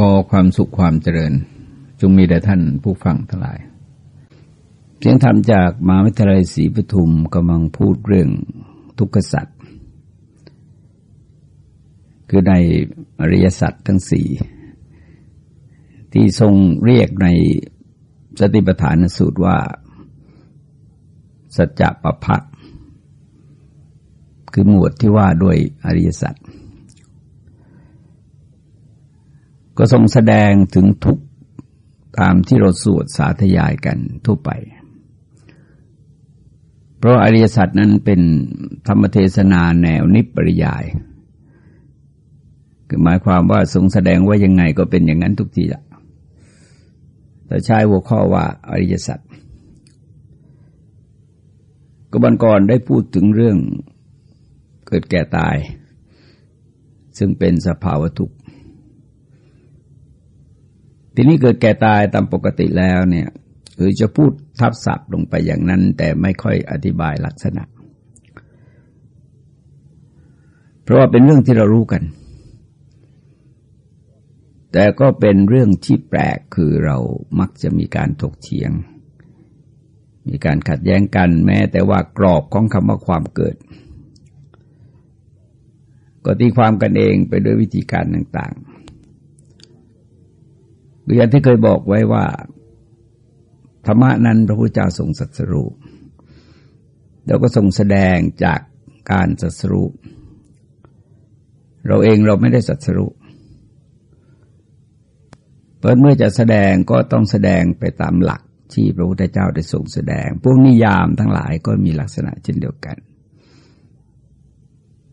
ขอความสุขความเจริญ จงมีแด่ท่านผู้ฟังทั้งหลาย เสียงธรรมจากมหาวิทยาลัยศรีปทุมกำลังพูดเรื่องทุกขสัตว์คือในอริยสัจทั้งสี่ที่ทรงเรียกในสติปัฏฐานสูตรว่า สัจจะปะพะคือหมวดที่ว่าด้วยอริยสัจ ก็ทรงแสดงถึงทุกตามที่เราสวดสาธยายกันทั่วไป เพราะอริยสัจนั้นเป็นธรรมเทศนาแนวนิปริยาย คือหมายความว่าทรงแสดงว่ายังไงก็เป็นอย่างนั้นทุกทีละแต่ใช้หัวข้อว่าอริยสัจก็บันก่อนได้พูดถึงเรื่องเกิดแก่ตาย ซึ่งเป็นสภาวะทุกข ทีนี้เกิดแก่ตายตามปกติแล้วเนี่ยคือจะพูดทับศัพท์ลงไปอย่างนั้น แต่ไม่ค่อยอธิบายลักษณะ เพราะว่าเป็นเรื่องที่เรารู้กัน แต่ก็เป็นเรื่องที่แปลกคือเรามักจะมีการถกเถียง มีการขัดแย้งกันแม้ แต่ว่ากรอบของคำว่าความเกิด ก็ตีความกันเองไปด้วยวิธีการต่างๆ อย่างที่เคยบอกไว้ว่า ธรรมะนั้นพระพุทธเจ้าทรงสัสรูแล้วก็ทรงแสดงจากการสัสรูเราเองเราไม่ได้สัสรูเพราะเมื่อจะแสดงก็ต้องแสดงไปตามหลักที่พระพุทธเจ้าได้ทรงแสดง พวกนิยามทั้งหลายก็มีลักษณะเช่นเดียวกัน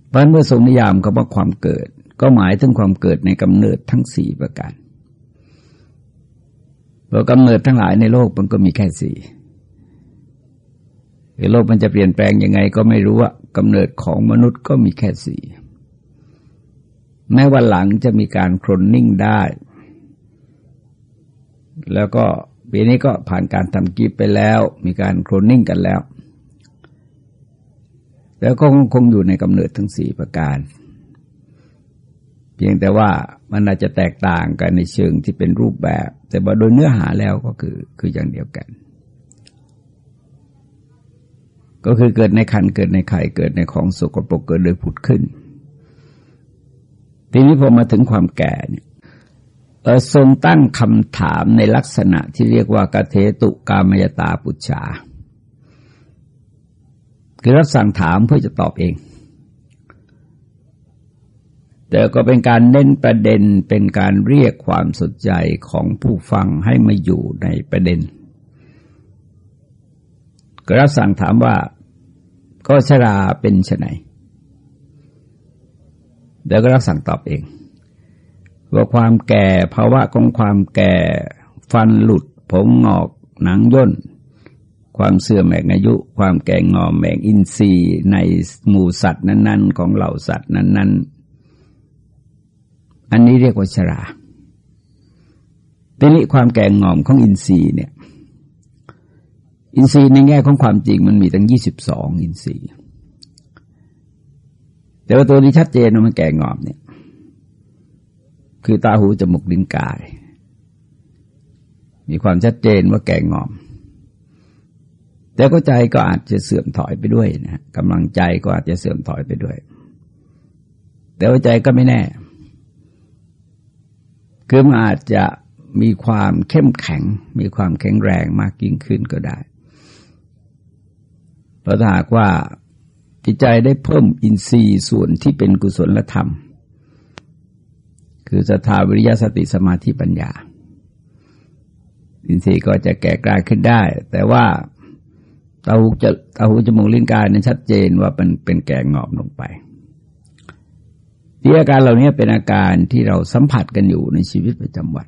เพราะเมื่อทรงนิยามคำว่าความเกิด ก็หมายถึงความเกิดในกำเนิดทั้งสี่ประการ พากำเนิดทั้งหลายในโลกมันก็มีแค่สี่โลกมันจะเปลี่ยนแปลงยังไงก็ไม่รู้ว่ากำเนิดของมนุษย์ก็มีแค่สี่แม้วันหลังจะมีการครนนิ่งได้ แล้วก็ปีนี้ก็ผ่านการทำกิฟไปแล้ว มีการโครนนิ่งกันแล้ว แล้วก็คงอยู่ในกำเนิดทั้งสี่ประการ เพียงแต่ว่ามันอาจจะแตกต่างกันในเชิงที่เป็นรูปแบบ แต่ว่าโดยเนื้อหาแล้วก็คือคืออย่างเดียวกัน ก็คือเกิดในคันเกิดในไข่เกิดในของสกปรกเกิดโดยผุดขึ้น ทีนี้พอมาถึงความแก่เนี่ยทรงตั้งคำถามในลักษณะที่เรียกว่ากเทตุกามยตาปุจฉาคือรับสั่งถามเพื่อจะตอบเอง แต่ก็เป็นการเน้นประเด็นเป็นการเรียกความสนใจของผู้ฟังให้มาอยู่ในประเด็นกรับสั่งถามว่าก็ชราเป็นไฉนเดี๋ยวก็รับสั่งตอบเอง ว่าความแก่ภาวะของความแก่ฟันหลุด ผมงอกหนังย่น ความเสื่อมแห่งอายุ ความแก่งอมแห่งอินทรีย์ในหมู่สัตว์นั้น ๆ ของเหล่าสัตว์นั้น ๆ อันนี้เรียกว่าชราทีนี้ความแก่งอมของอินทรีย์เนี่ย อินทรีย์ในแง่ของความจริงมันมีตั้งยี่สิบสองอินทรีย์แต่ว่าตัวที่ชัดเจนว่ามันแก่งอมเนี่ย คือตาหูจมูกลิ้นกาย มีความชัดเจนว่าแก่งอม แต่ก็ใจก็อาจจะเสื่อมถอยไปด้วยนะกำลังใจก็อาจจะเสื่อมถอยไปด้วย แต่ว่าใจก็ไม่แน่ คือมันอาจจะมีความเข้มแข็ง มีความแข็งแรงมากยิ่งขึ้นก็ได้เพราะถ้าหากว่าจิตใจได้เพิ่มอินทรีย์ส่วนที่เป็นกุศลธรรม คือสถาวิริยสติสมาธิปัญญา อินทรีย์ก็จะแก่กล้าขึ้นได้ แต่ว่าตาหูจะตาหูจมูกลิ้นกายนั้นชัดเจนว่าเป็นเป็นแก่งอบลงไป ที่อาการเหล่านี้เป็นอาการที่เราสัมผัสกันอยู่ในชีวิตประจำวัน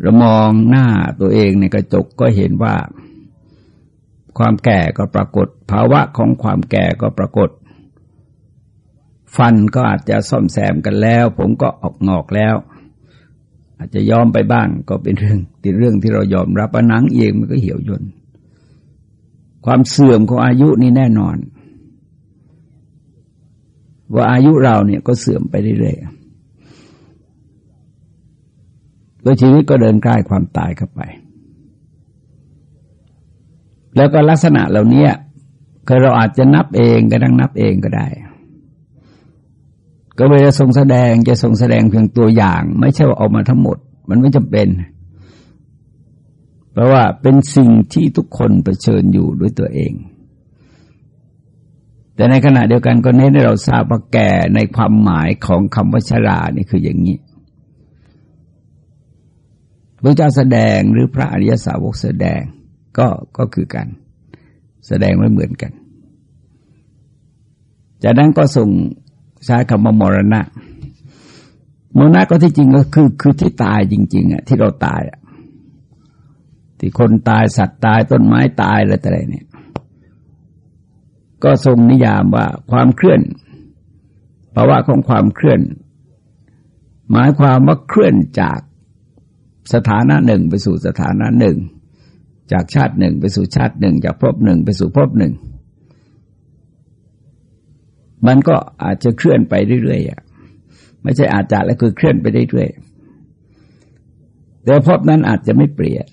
เรามองหน้าตัวเองในกระจกก็เห็นว่า ความแก่ก็ปรากฏ ภาวะของความแก่ก็ปรากฏ ฟันก็อาจจะซ่อมแซมกันแล้ว ผมก็ออกงอกแล้ว อาจจะยอมไปบ้างก็เป็นเรื่องที่เรื่องที่เรายอมรับว่านังเองมันก็เหี่ยวย่นความเสื่อมของอายุนี่แน่นอน ว่าอายุเราเนี่ยก็เสื่อมไปเรื่อยก็ชีวิตก็เดินใกล้ความตายเข้าไป แล้วก็ลักษณะเหล่านี้ก็เราอาจจะนับเองก็ดังนับเองก็ได้ ก็เวลาทรงแสดงจะทรงแสดงเพียงตัวอย่าง ไม่ใช่ว่าเอามาทั้งหมด มันไม่จำเป็น เพราะว่าเป็นสิ่งที่ทุกคนเผชิญอยู่ด้วยตัวเอง แต่ในขณะเดียวกันก็เน้นให้เราทราบว่าแก่ในความหมายของคำว่าชรานี่คืออย่างนี้พระเจ้าแสดงหรือพระอริยสาวกแสดงก็ก็คือกัน แสดงไม่เหมือนกัน จากนั้นก็ส่งใช้คำว่ามรณะมรณะก็ที่จริงก็คือคือที่ตายจริง ๆอะที่เราตายอะที่คนตายสัตว์ตายต้นไม้ตายอะไรต่ไรเนี่ย ก็ทรงนิยามว่าความเคลื่อนภาวะของความเคลื่อน หมายความว่าเคลื่อนจากสถานะหนึ่งไปสู่สถานะหนึ่ง จากชาติหนึ่งไปสู่ชาติหนึ่ง จากภพหนึ่งไปสู่ภพหนึ่ง มันก็อาจจะเคลื่อนไปเรื่อยๆอะไม่ใช่อาจจะแล้วคือเคลื่อนไปเรื่อยๆแต่ภพนั้นอาจจะไม่เปลี่ยน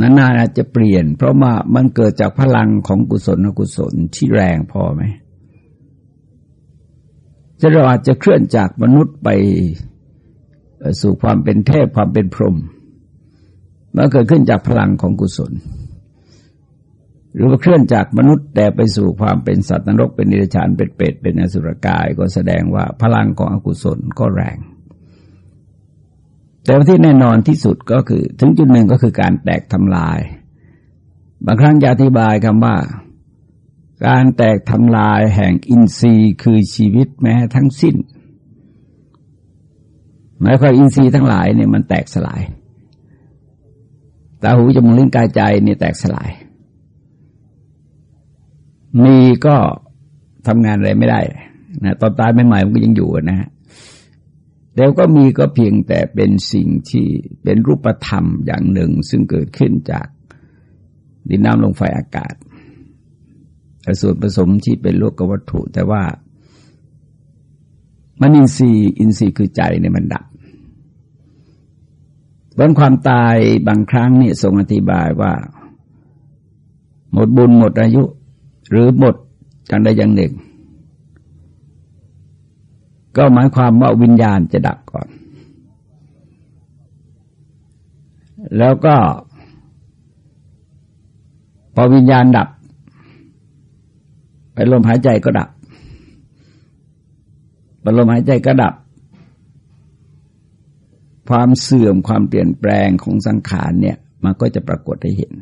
นานๆอาจจะเปลี่ยน เพราะว่ามันเกิดจากพลังของกุศลอกุศลที่แรงพอไหมจะเราอาจจะเคลื่อนจากมนุษย์ไปสู่ความเป็นเทพความเป็นพรหมมันเกิดขึ้นจากพลังของกุศล หรือว่าเคลื่อนจากมนุษย์แต่ไปสู่ความเป็นสัตว์นรกเป็นนิรชานเป็นเปรตเป็นอสุรกาย ก็แสดงว่าพลังของอกุศลก็แรง แต่ที่แน่นอนที่สุดก็คือ ถึงจุดหนึ่งก็คือการแตกทำลาย บางครั้งจะอธิบายคำว่า การแตกทำลายแห่งอินทรีย์คือชีวิตแม้ทั้งสิ้นหมายความอินทรีย์ทั้งหลายเนี่ยมันแตกสลายตาหูจมูกลิ้นกายใจเนี่ยแตกสลาย มีก็ทำงานอะไรไม่ได้นะตอนตายใหม่ๆมันก็ยังอยู่นะฮะ แล้วก็มีก็เพียงแต่เป็นสิ่งที่เป็นรูปธรรมอย่างหนึ่ง ซึ่งเกิดขึ้นจากดินน้ำลมไฟอากาศแต่ส่วนผสมที่เป็นโลกวัตถุ แต่ว่า มันอินทรีย์อินทรีย์คือใจเนี่ยมันดับบนความตายบางครั้งนี่ทรงอธิบายว่า หมดบุญหมดอายุ หรือหมดอย่างใดอย่างหนึ่ง ก็หมายความว่าวิญญาณจะดับก่อน แล้วก็ พอวิญญาณดับ ไปลมหายใจก็ดับไปลมหายใจก็ดับ ความเสื่อมความเปลี่ยนแปลงของสังขารเนี่ย มันก็จะปรากฏให้เห็น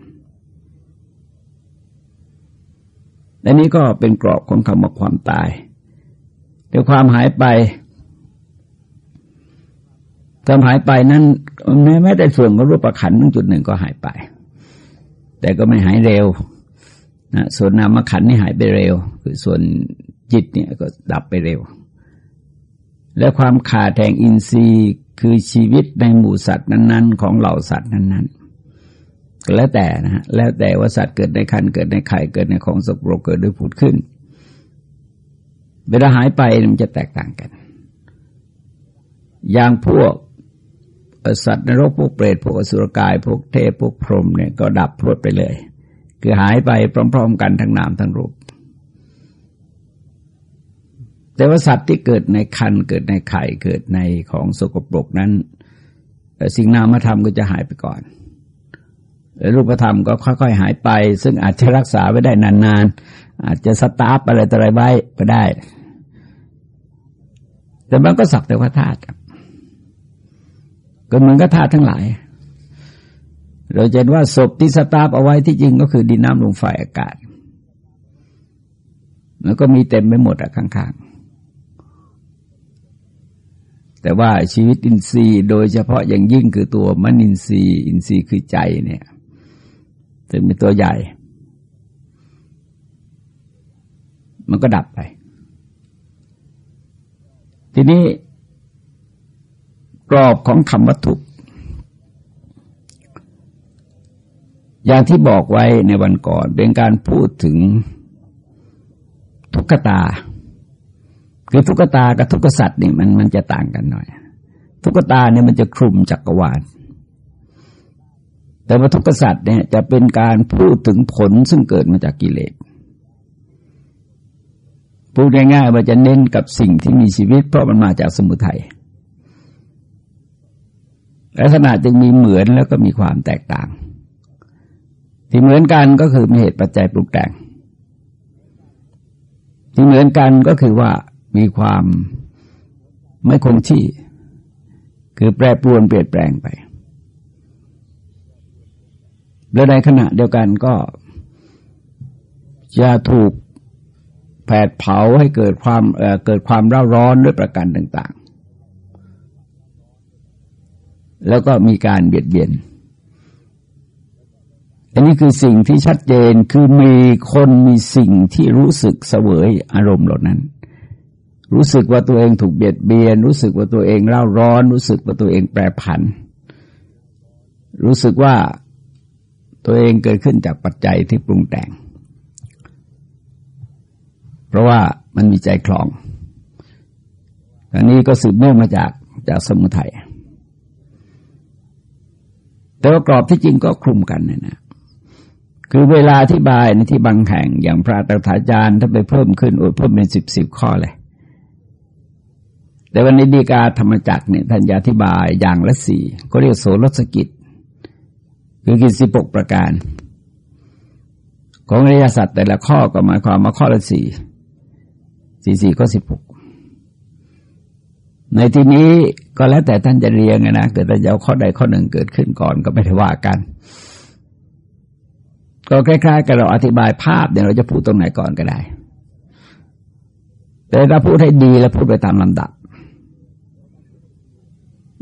และนี้ก็เป็นกรอบของคำว่าความตาย แต่ความหายไปความหายไปนั้นแม้แต่ส่วนของรูปขันธ์จุดหนึ่งก็หายไป แต่ก็ไม่หายเร็วนะส่วนนามขันธ์นี่หายไปเร็ว คือส่วนจิตเนี่ยก็ดับไปเร็ว และความขาดแห่งอินทรีย์คือชีวิตในหมู่สัตว์นั้น ๆ ของเหล่าสัตว์นั้นๆก็แล้วแต่นะฮะแล้วแต่ว่าสัตว์เกิดในคันเกิดในไข่เกิดในของสกปรกเกิดด้วยผุดขึ้น เวลาหายไปมันจะแตกต่างกัน อย่างพวกสัตว์นรกพวกเปรตพวกอสุรกาย พวกเทพพวกพรหมเนี่ยก็ดับพรวดไปเลย คือหายไปพร้อม ๆ กันทั้งนามทั้งรูป แต่ว่าสัตว์ที่เกิดในคันเกิดในไข่เกิดในของสกปรกนั้นสิ่งนามธรรมก็จะหายไปก่อนรูปธรรมก็ค่อยๆหายไป ซึ่งอาจจะรักษาไว้ได้นานๆ อาจจะสตาร์ปอะไรต่ออะไรไว้ก็ได้ แต่มันก็สักแต่ว่าธาตุก็เหมือนกับธาตุทั้งหลาย เราเห็นว่าศพที่สตาร์ปเอาไว้ที่จริงก็คือดินน้ำลมไฟอากาศ แล้วก็มีเต็มไปหมดอะข้างๆ แต่ว่าชีวิตอินทรีย์ โดยเฉพาะอย่างยิ่งคือตัวมนินทรีย์ อินทรีย์คือใจเนี่ยจะเป็นตัวใหญ่ มันก็ดับไป ทีนี้กรอบของคำวัตถุอย่างที่บอกไว้ในวันก่อนเป็นการพูดถึงทุกขตา คือทุกตากับทุกสัตว์นี่มันมันจะต่างกันหน่อย ทุกตาเนี่ยมันจะคลุมจักรวาลแต่ว่าทุกษัตริย์เนี่ยจะเป็นการพูดถึงผลซึ่งเกิดมาจากกิเลส พูดง่ายๆว่าจะเน้นกับสิ่งที่มีชีวิต เพราะมันมาจากสมุทัยลักษณะจึงมีเหมือนแล้วก็มีความแตกต่าง ที่เหมือนกันก็คือมีเหตุปัจจัยปรุงแต่ง ที่เหมือนกันก็คือว่ามีความไม่คงที่ คือแปรปรวนเปลี่ยนแปลงไป และในขณะเดียวกันก็จะถูก แผดเผาให้เกิดความเเกิดความร้าร้อนด้วยประการต่าง ๆ แล้วก็มีการเบียดเบียน อันนี้คือสิ่งที่ชัดเจนคือมีคนมีสิ่งที่รู้สึกเสวยอารมณ์เหล่านั้น รู้สึกว่าตัวเองถูกเบียดเบียน รู้สึกว่าตัวเองเล่าร้อน รู้สึกว่าตัวเองแปรผัน รู้สึกว่าตัวเองเกิดขึ้นจากปัจจัยที่ปรุงแต่ง เพราะว่ามันมีใจคลอง อันนี้ก็สืบเนื่องมาจากจากสมุทัยแต่ว่ากรอบที่จริงก็คลุมกันนะนะคือเวลาที่บายในที่บางแห่งอย่างพระตถาจารย์ถ้าไปเพิ่มขึ้นโอ้เพิ่มเป็นสิบสิบข้อเลย แต่วันนี้ดีกาธรรมจักเนี่ยท่านอธิบายอย่างละสี่ก็เรียกโสรสกิจ คือกิจสิบกประการ ของอริยสัจแต่ละข้อก็หมายความว่าข้อละสี่ สี่สี่ก็สิบหกในที่นี้ก็แล้วแต่ท่านจะเรียงนะเกิดแต่เอาข้อใดข้อหนึ่งเกิดขึ้นก่อนก็ไม่ได้ว่ากัน ก็คล้ายๆกับเราอธิบายภาพเนี่ยเราจะพูดตรงไหนก่อนก็ได้ แต่ถ้าพูดให้ดีแล้วพูดไปตามลำดับ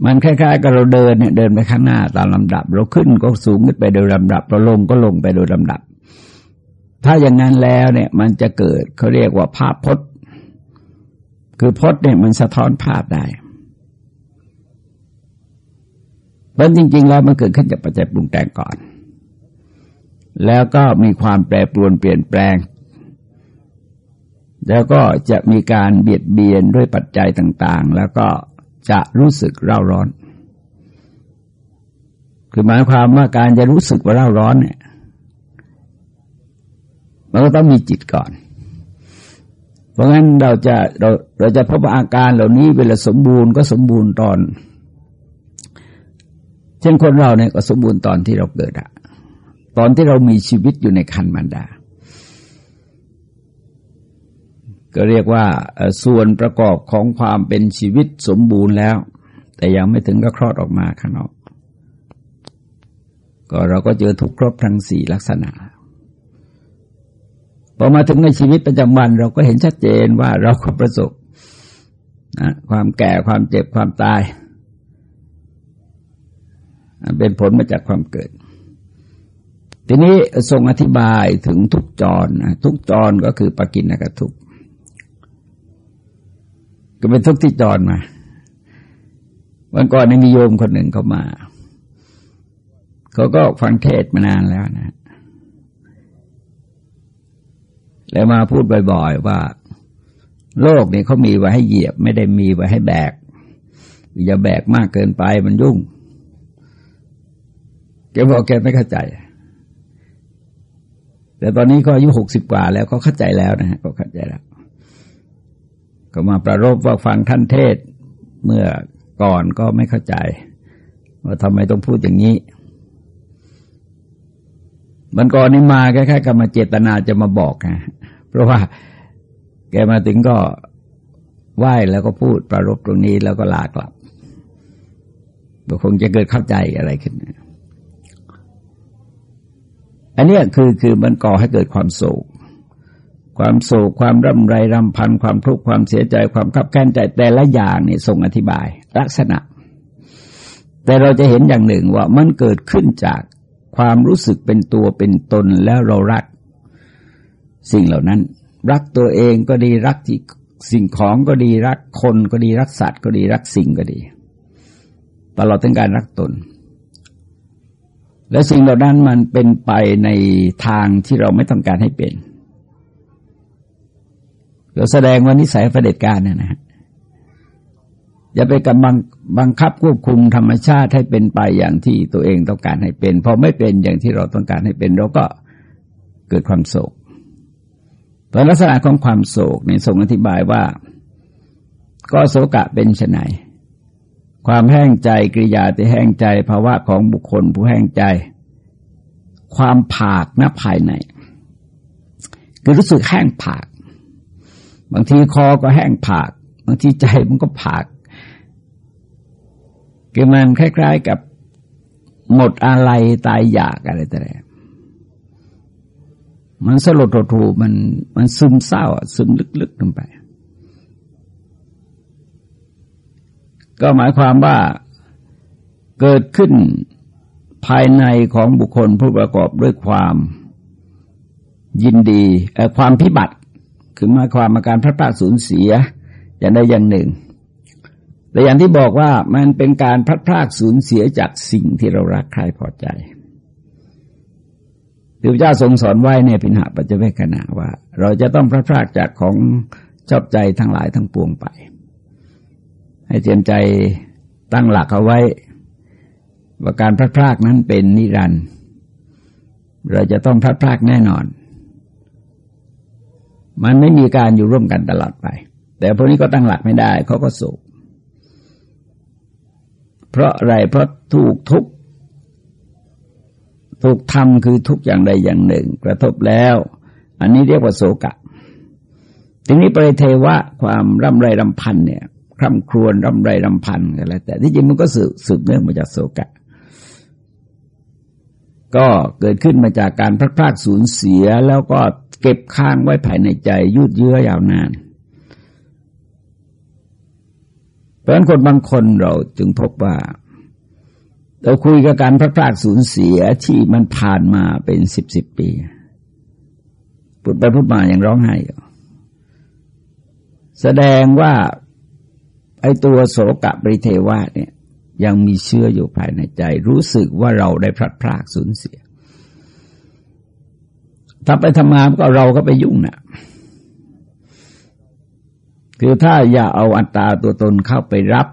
มันคล้ายๆกับเราเดินเนี่ยเดินไปข้างหน้าตามลำดับ เราขึ้นก็สูงขึ้นไปโดยลำดับ เราลงก็ลงไปโดยลำดับ ถ้าอย่างนั้นแล้วเนี่ย มันจะเกิดเขาเรียกว่าภาพพจน์ คือพจน์เนี่ยมันสะท้อนภาพได้เพราะจริง ๆ แล้วมันเกิดขึ้นจากปัจจัยปรุงแต่งก่อน แล้วก็มีความแปรปรวนเปลี่ยนแปลง แล้วก็จะมีการเบียดเบียนด้วยปัจจัยต่าง ๆ แล้วก็จะรู้สึกเร่าร้อน คือหมายความว่าการจะรู้สึกว่าเร่าร้อนเนี่ย มันก็ต้องมีจิตก่อน เพราะงั้นเราจะเราเราจะพบอาการเหล่านี้เวลาสมบูรณ์ก็สมบูรณ์ตอน เช่นคนเราเนี่ยก็สมบูรณ์ตอนที่เราเกิดอะตอนที่เรามีชีวิตอยู่ในคันมันดา ก็เรียกว่าส่วนประกอบของความเป็นชีวิตสมบูรณ์แล้ว แต่ยังไม่ถึงก็คลอดออกมาข้างนอก ก็เราก็เจอทุกครบทั้งสี่ลักษณะ พอมาถึงในชีวิตประจำวันเราก็เห็นชัดเจนว่าเราก็ประสบนะความแก่ความเจ็บความตายเป็นผลมาจากความเกิด ทีนี้ทรงอธิบายถึงทุกจรนะทุกจรก็คือปกินนกทุกก็เป็นทุกที่จรมา วันก่อนในมีโยมคนหนึ่งเขามา เขาก็ฟังเทศมานานแล้วนะ แล้วมาพูดบ่อยๆว่า โลกนี่เขามีไว้ให้เหยียบ ไม่ได้มีไว้ให้แบก อย่าแบกมากเกินไปมันยุ่ง แกบอกแกไม่เข้าใจ แต่ตอนนี้ก็อายุหกสิบกว่าแล้วเขาเข้าใจแล้วนะฮะก็เข้าใจแล้ว ก็มาประรบว่าฟังท่านเทศเมื่อก่อนก็ไม่เข้าใจ ว่าทำไมต้องพูดอย่างนี้มันก่อนนี้มาแค่ๆกับมาเจตนาจะมาบอกนะ ราะว่า แกมาถึงก็ไหว้แล้วก็พูดประรบตรงนี้แล้วก็ลากลับคงจะเกิดเข้าใจอะไรขึ้น อันนี้คือคือมันก่อให้เกิดความโศก ความโศกความร่ำไรรำพัน ความทุกข์ความเสียใจ ความขับแค้นใจแต่ละอย่างนี่ทรงอธิบาย ลักษณะ แต่เราจะเห็นอย่างหนึ่งว่ามันเกิดขึ้นจากความรู้สึกเป็นตัวเป็นตนแล้วเรารัก สิ่งเหล่านั้น รักตัวเองก็ดีรักสิ่งของก็ดีรักคนก็ดีรักสัตว์ก็ดีรักสิ่งก็ดี ตลอดถึงการรักตน และสิ่งเหล่านั้นมันเป็นไปในทางที่เราไม่ต้องการให้เป็นเราแสดงว่านิสัยประเด็จการเนี่ยนะอย่าไปกำบังบังคับควบคุมธรรมชาติให้เป็นไปอย่างที่ตัวเองต้องการให้เป็นพอไม่เป็นอย่างที่เราต้องการให้เป็น เราก็เกิดความโศก เพราะลักษณะของความโศกในทรงอธิบายว่า ก็โศกะเป็นไนความแห้งใจกิริยาที่แห้งใจภาวะของบุคคลผู้แห้งใจ ความผากหน้าภายในคือรู้สึกแห้งผาก บางทีคอก็แห้งผาก บางทีใจมันก็ผากคือมันคล้าย ๆกับหมดอะไรตายอยากอะไรแต่ มันสลดโทูมันมันซึมเศร้าซึมลึกๆลงไป ก็หมายความว่าเกิดขึ้นภายในของบุคคลผู้ประกอบด้วยความยินดีความพิบัติ คือหมายความมาการพระพราสูญเสีย อย่างใดอย่างหนึ่ง แต่อย่างที่บอกว่ามันเป็นการพลัดพรากสูญเสียจากสิ่งที่เรารักใครพอใจ พระเจ้าทรงสอนไว้ในพิณหปัจเจเวคขณะว่า เราจะต้องพลัดพรากจากของชอบใจทั้งหลายทั้งปวงไป ให้เตรียมใจตั้งหลักเอาไว้ ว่าการพลัดพรากนั้นเป็นนิรันดร์เราจะต้องพลัดพรากแน่นอน มันไม่มีการอยู่ร่วมกันตลอดไป แต่พวกนี้ก็ตั้งหลักไม่ได้เขาก็สุขเพราะอะไรเพราะถูกทุก ถูกทำคือทุกอย่างใดอย่างหนึ่ง กระทบแล้ว อันนี้เรียกว่าโศกะ ทีนี้ปริเทวะความร่ำไรรำพันเนี่ยคร่ำครวญร่ำไรรำพันกันแล้วแต่ที่จริงมันก็สืบสืบเนื่องมาจากโศกะ ก็เกิดขึ้นมาจากการพลาดพลาดสูญเสียแล้วก็เก็บค้างไว้ภายในใจยืดเยื้อยาวนานเพราะฉะนั้นคนบางคนเราจึงพบว่า เราคุยกับการพระพรากสูญเสียที่มันผ่านมาเป็นสิบสิบปีพูดไปพูดมาอย่างร้องไห้แสดงว่าไอ้ตัวโสกะปริเทวะเนี่ยยังมีเชื่ออยู่ภายในใจ รู้สึกว่าเราได้พลัดพรากสูญเสีย ถ้าไปทำงานก็เราก็ไปยุ่งนะ่ะคือถ้าอย่าเอาอัตตาตัวตนเข้าไปรับ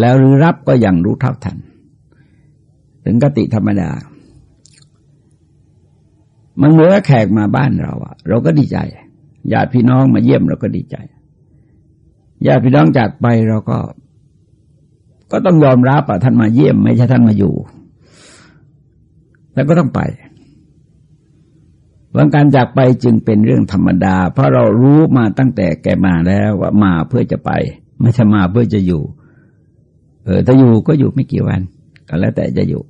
แล้วหรือรับก็ยังรู้เท่าทัน ถึงกติธรรมดา มันเหมือนแขกมาบ้านเราอะเราก็ดีใจญาติพี่น้องมาเยี่ยมเราก็ดีใจญาติพี่น้องจากไปเราก็ ก็ต้องยอมรับอะท่านมาเยี่ยม ไม่ใช่ท่านมาอยู่ แล้วก็ต้องไปว่าการจากไปจึงเป็นเรื่องธรรมดา เพราะเรารู้มาตั้งแต่แกมาแล้วว่ามาเพื่อจะไป ไม่ใช่มาเพื่อจะอยู่ เออถ้าอยู่ก็อยู่ไม่กี่วัน ก็แล้วแต่จะอยู่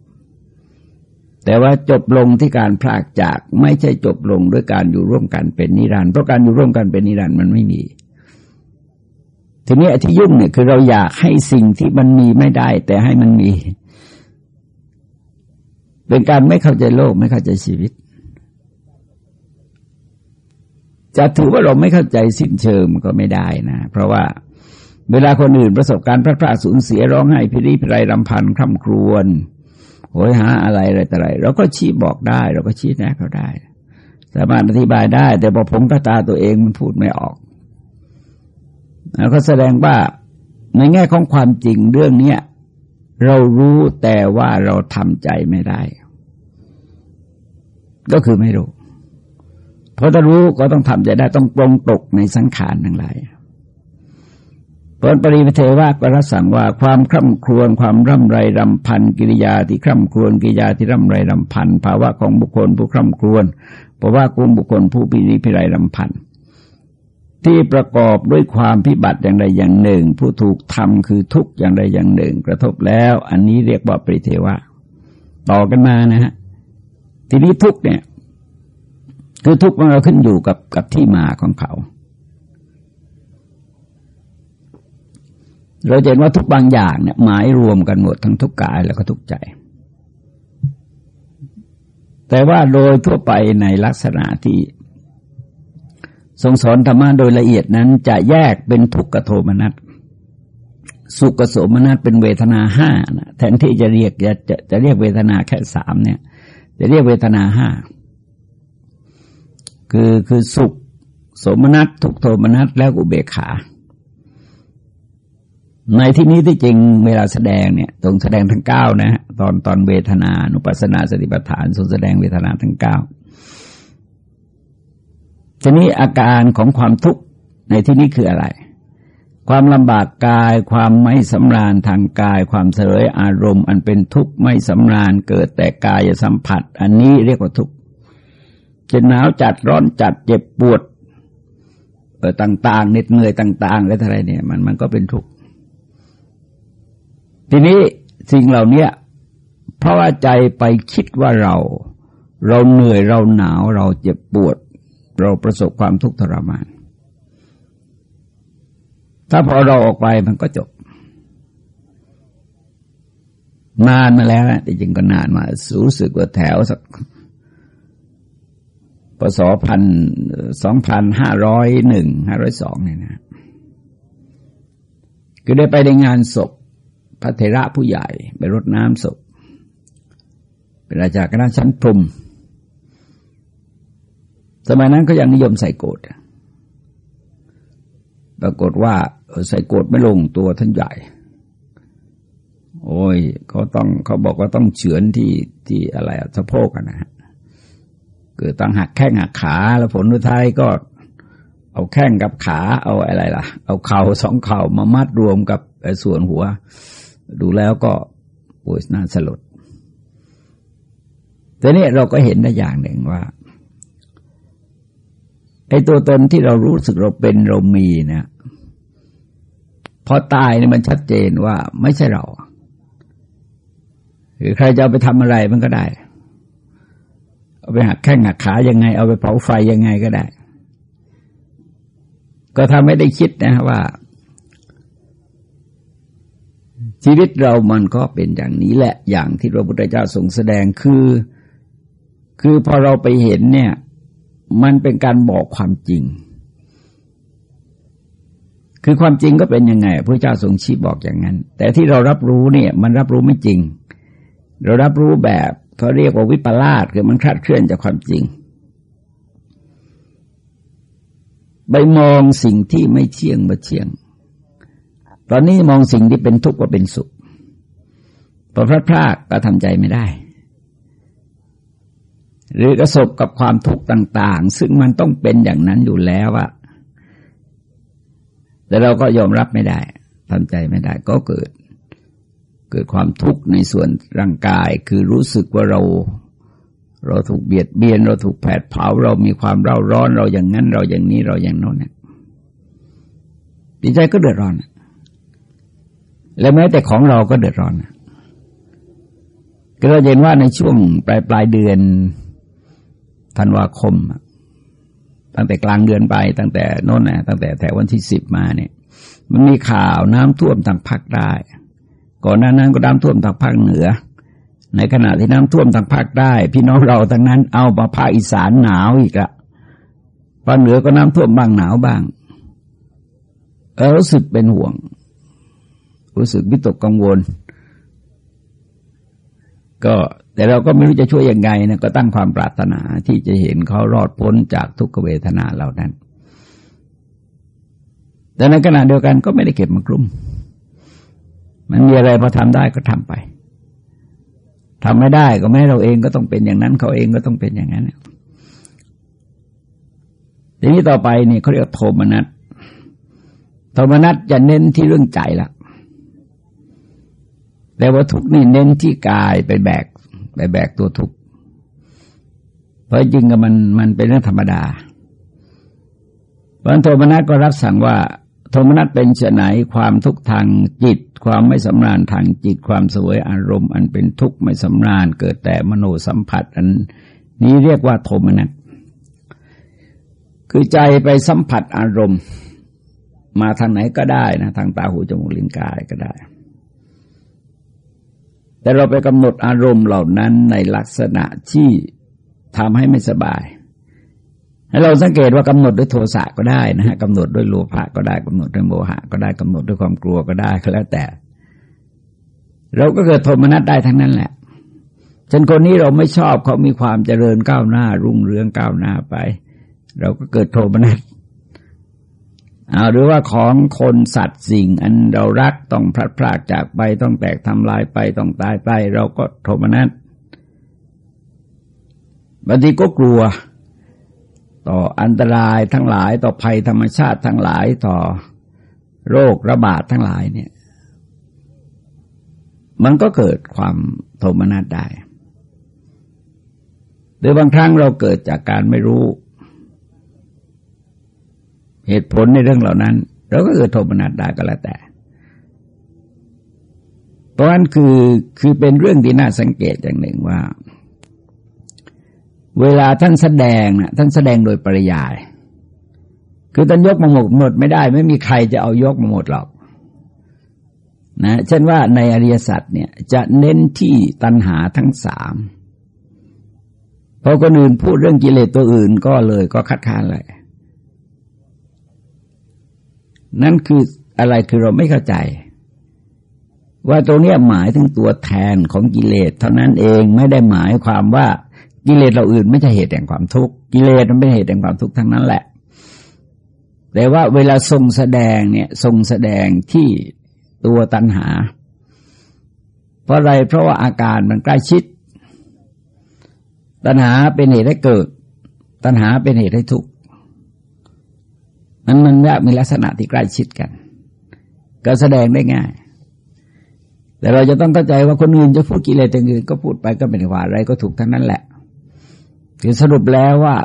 แต่ว่าจบลงที่การพลากจากไม่ใช่จบลงด้วยการอยู่ร่วมกันเป็นนิรันดร์เพราะการอยู่ร่วมกันเป็นนิรันดร์มันไม่มี ทีนี้ที่ยุ่งเนี่ยคือเราอยากให้สิ่งที่มันมีไม่ได้ แต่ให้มันมี เป็นการไม่เข้าใจโลกไม่เข้าใจชีวิต จะถือว่าเราไม่เข้าใจสิ้นเชิงก็ไม่ได้นะ เพราะว่าเวลาคนอื่นประสบการณ์พระพระสูญเสียร้องไห้พิริพิไรรำพันคร่ำครวญ โหยหาอะไรอะไรต่ไรเราก็ชี้บอกได้ เราก็ชี้แนะเขาได้ สามารถอธิบายได้ แต่พอผมก็ตาตัวเองมันพูดไม่ออกแล้วก็แสดงว่าในแง่ของความจริงเรื่องเนี้ยเรารู้แต่ว่าเราทำใจไม่ได้ ก็คือไม่รู้เพราะถ้ารู้ก็ต้องทำใจได้ต้องปรงตกในสังขารทั้งหลาย ผลปริเทวะก็รับสั่งว่าความคร่ำครวญความร่ำไรรำพันกิริยาที่คร่ำครวญกิริยาที่ร่ำไรรำพันภาวะของบุคคลผู้คร่ำครวญภาวะของบุคคลผู้ปิริพิไรรำพันที่ประกอบด้วยความพิบัติอย่างใดอย่างหนึ่ง ผู้ถูกทำคือทุกอย่างใดอย่างหนึ่ง กระทบแล้ว อันนี้เรียกว่าปริเทวะ ต่อกันมานะฮะทีนี้ทุกเนี่ย คือทุกข์มันเราขึ้นอยู่กับกับที่มาของเขา เราเห็นว่าทุกบางอย่างเนี่ยหมายรวมกันหมดทั้งทุกกายแล้วก็ทุกใจ แต่ว่าโดยทั่วไปในลักษณะที่ทรงสอนธรรมะโดยละเอียดนั้นจะแยกเป็นทุกขโทมนัสสุขโสมนัสเป็นเวทนาห้าแทนที่จะเรียกจะจะจะเรียกเวทนาแค่สามเนี่ย จะเรียกเวทนาห้าคือคือสุข สมนัตทุกโทมนัตแล้วอุเบกขา ในที่นี้ที่จริงเวลาแสดงเนี่ยตรงแสดงทั้งเก้านะตอนตอนเวทนานุปัสนาสติปัฏฐานทรงแสดงเวทนาทั้งเก้าทีนี้อาการของความทุกข์ในที่นี้คืออะไร ความลำบากกาย ความไม่สำราญทางกาย ความเสยอารมณ์ อันเป็นทุกข์ไม่สำราญเกิดแต่กายสัมผัส อันนี้เรียกว่าทุกข์จะหนาวจัดร้อนจัดเจ็บปวดต่าง ๆ เหน็ดเหนื่อยต่าง ๆ และอะไรเนี่ย มันมันก็เป็นทุกข์ ทีนี้สิ่งเหล่านี้เพราะว่าใจไปคิดว่าเรา เราเหนื่อยเราหนาวเราเจ็บปวด เราประสบความทุกข์ทรมาน ถ้าพอเราออกไปมันก็จบ นานมาแล้วนะแต่จริงก็นานมา สูสึกว่าแถวสักปศพันสองพันห้าร้อยหนึ่งห้าร้อยสองเนี่ยนะก็ได้ไปในงานศพ พระเถระผู้ใหญ่ไปรดน้ำศพเป็นราชาคณะชั้นพรมสมัยนั้นก็ยังนิยมใส่โกดปรากฏว่าใส่โกดไม่ลงตัวท่านใหญ่ โอ้ยเขาต้องเขาบอกว่าต้องเฉือนที่ที่อะไรสะโพกนะฮะเกิดต้องหักแข้งหักขาแล้วผลสุดท้ายก็เอาแข้งกับขาเอาอะไรล่ะ เอาเข่าสองเข่ามามัดรวมกับส่วนหัว ดูแล้วก็ปวดน่าสลด แต่นี่เราก็เห็นได้อย่างหนึ่งว่าไอ้ตัวตนที่เรารู้สึกเราเป็นเรามีเนี่ยพอตายเนี่ยมันชัดเจนว่าไม่ใช่เรา หรือใครจะเอาไปทำอะไรมันก็ได้ เอาไปหักแข้งหักขายังไง เอาไปเผาไฟยังไงก็ได้ ก็ทำไม่ได้คิดนะว่า ชีวิตเรามันก็เป็นอย่างนี้แหละอย่างที่พระพุทธเจ้าทรงแสดงคือ คือพอเราไปเห็นเนี่ย มันเป็นการบอกความจริง คือความจริงก็เป็นยังไงพระเจ้าทรงชี้บอกอย่างนั้น แต่ที่เรารับรู้เนี่ย มันรับรู้ไม่จริง เรารับรู้แบบเขาเรียกว่าวิปลาสคือมันคลาดเคลื่อนจากความจริงไปมองสิ่งที่ไม่เที่ยงมาเที่ยง ตอนนี้มองสิ่งที่เป็นทุกข์ว่าเป็นสุขพอพลาดพลาดก็ทำใจไม่ได้ หรือกระสบกับความทุกข์ต่าง ๆ ซึ่งมันต้องเป็นอย่างนั้นอยู่แล้วอะแต่เราก็ยอมรับไม่ได้ทำใจไม่ได้ก็เกิด เกิดความทุกข์ในส่วนร่างกายคือรู้สึกว่าเรา เราถูกเบียดเบียน เราถูกแผดเผา เรามีความเร่าร้อน เราอย่างนั้นเราอย่างนี้เราอย่างโน้นเนี่ยจิตใจก็เดือดร้อน และแม้แต่ของเราก็เดือดร้อนก็เราเห็นว่าในช่วงปลายปลายเดือนธันวาคม ตั้งแต่กลางเดือนไปตั้งแต่น้นนะตั้งแต่แถววันที่สิบมาเนี่ย มันมีข่าวน้ำท่วมทางภาคใต้ก่อนหน้านั้นก็น้ำท่วมทางภาคเหนือ ในขณะที่น้ำท่วมทางภาคใต้พี่น้องเราทั้งนั้นเอามาภาคอีสานหนาวอีกละภาคเหนือก็น้ำท่วมบ้างหนาวบ้างเออรู้สึกเป็นห่วง รู้สึกวิตกกังวล ก็แต่เราก็ไม่รู้จะช่วยยังไงนะก็ตั้งความปรารถนาที่จะเห็นเขารอดพ้นจากทุกขเวทนาเหล่านั้น แต่ในขณะเดียวกันก็ไม่ได้เก็บมากลุ่ม มันมีอะไรพอทำได้ก็ทำไปทำไม่ได้ก็แม้เราเองก็ต้องเป็นอย่างนั้น เขาเองก็ต้องเป็นอย่างนั้นทีนี้ต่อไปนี่เขาเรียกโทมนัสโทมนัสจะเน้นที่เรื่องใจละ แต่ว่าทุกนี่เน้นที่กายไปแบก ไปแบกตัวทุกเพราะจริงกับมันมันเป็นเรื่องธรรมดาวันโทมนัสก็รับสั่งว่าโทมนัสเป็นเฉไหนความทุกข์ทางจิต ความไม่สำราญทางจิต ความสวยอารมณ์ อันเป็นทุกข์ไม่สำราญเกิดแต่มโนสัมผัส อันนี้เรียกว่าโทมนัสคือใจไปสัมผัสอารมณ์ มาทางไหนก็ได้นะ ทางตาหูจมูกลิ้นกายก็ได้ แต่เราไปกำหนดอารมณ์เหล่านั้นในลักษณะที่ทำให้ไม่สบายให้เราสังเกตว่ากำหนดด้วยโทสะก็ได้นะฮะกำหนดด้วยโลภะก็ได้กำหนดด้วยโมหะก็ได้กำหนดด้วยความกลัวก็ได้ก็แล้วแต่ เราก็เกิดโทมนัสได้ทั้งนั้นแหละจนคนนี้เราไม่ชอบเขามีความเจริญก้าวหน้า รุ่งเรืองก้าวหน้าไป เราก็เกิดโทมนัส เอาหรือว่าของคนสัตว์สิ่งอันเรารักต้องพลัดพรากจากไปต้องแตกทำลายไปต้องตายไป เราก็โทมนัสบางทีก็กลัว ต่ออันตรายทั้งหลายต่อภัยธรรมชาติทั้งหลายต่อโรคระบาดทั้งหลายเนี่ย มันก็เกิดความโทมนัสได้ หรือบางครั้งเราเกิดจากการไม่รู้ เหตุผลในเรื่องเหล่านั้น เราก็เกิดโทมนัสได้ก็แล้วแต่ เพราะนั้นคือคือเป็นเรื่องที่น่าสังเกตอย่างหนึ่งว่า เวลาท่านแสดงนะท่านแสดงโดยปริยาย คือท่านยกมาหมดหมดไม่ได้ ไม่มีใครจะเอายกมาหมดหรอกนะเช่นว่าในอริยสัจเนี่ยจะเน้นที่ตัณหาทั้งสามพอคนอื่นพูดเรื่องกิเลสตัวอื่นก็เลยก็คัดค้านเลย นั่นคืออะไรคือเราไม่เข้าใจ ว่าตรงนี้หมายถึงตัวแทนของกิเลสเท่านั้นเองไม่ได้หมายความว่ากิเลสเราอื่นไม่ใช่เหตุแห่งความทุกข์กิเลสมันเป็นเหตุแห่งความทุกข์ทั้งนั้นแหละ แต่ว่าเวลาทรงแสดงเนี่ยทรงแสดงที่ตัวตัณหา เพราะอะไรเพราะว่าอาการมันใกล้ชิด ตัณหาเป็นเหตุให้เกิด ตัณหาเป็นเหตุให้ทุกข์ มันมันมีลักษณะที่ใกล้ชิดกัน ก็แสดงได้ง่าย แต่เราจะต้องเข้าใจว่าคนอื่นจะพูดกิเลสอย่างอื่นก็พูดไปก็เป็นว่าอะไรก็ถูกทั้งนั้นแหละคือสรุปแล้วว่า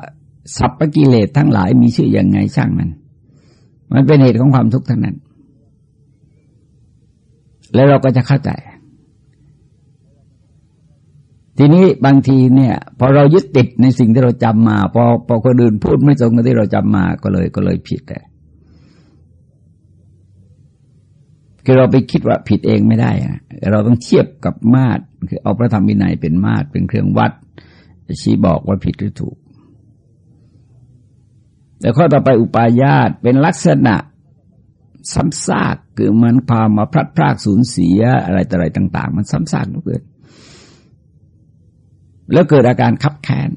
สัพพกิเลสทั้งหลายมีชื่ออย่างไงช่างมัน มันเป็นเหตุของความทุกข์ทั้งนั้น แล้วเราก็จะเข้าใจ ทีนี้บางทีเนี่ย พอเรายึดติดในสิ่งที่เราจำมา พอพอคนอื่นพูดไม่ตรงกับที่เราจำมาก็เลยก็เลยผิดแต่คือเราไปคิดว่าผิดเองไม่ได้อะเราต้องเทียบกับมาตรคือเอาพระธรรมวินัยเป็นมาตรเป็นเครื่องวัดชี้บอกว่าผิดหรือถูก แต่ข้อต่อไปอุปายาตเป็นลักษณะซ้ำซากคือมันความาพลัดพรากสูญเสียอะไรต่ออะไรต่าง ๆ มันซ้ำซากเกิด แล้วเกิดอาการคับแค้น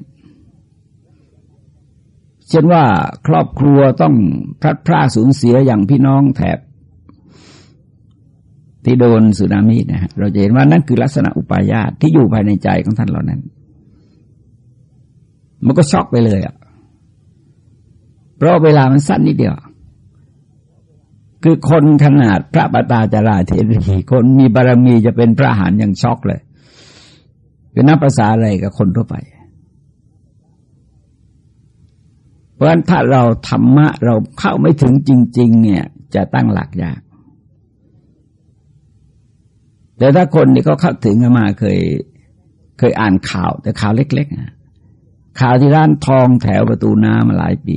เช่นว่าครอบครัวต้องพลัดพรากสูญเสียอย่างพี่น้องแถบที่โดนสึนามินะฮะเราจะเห็นว่านั่นคือลักษณะอุปายาตที่อยู่ภายในใจของท่านเหล่านั้น มันก็ช็อกไปเลยอะ่ะ เพราะเวลามันสั้นนิดเดียว คือคนขนาดพระบาตาจาราเทรีคนมีบารมีจะเป็นพระหานยังช็อกเลย คือนับภาษาอะไรกับคนทั่วไป เพราะฉะนั้นถ้าเราธรรมะเราเข้าไม่ถึงจริง ๆ เนี่ย จะตั้งหลักยาก แต่ถ้าคนนี่ก็เข้าถึงมาเคย เคยอ่านข่าว แต่ข่าวเล็กๆนะข่าวที่ร้านทองแถวประตูน้ำมาหลายปี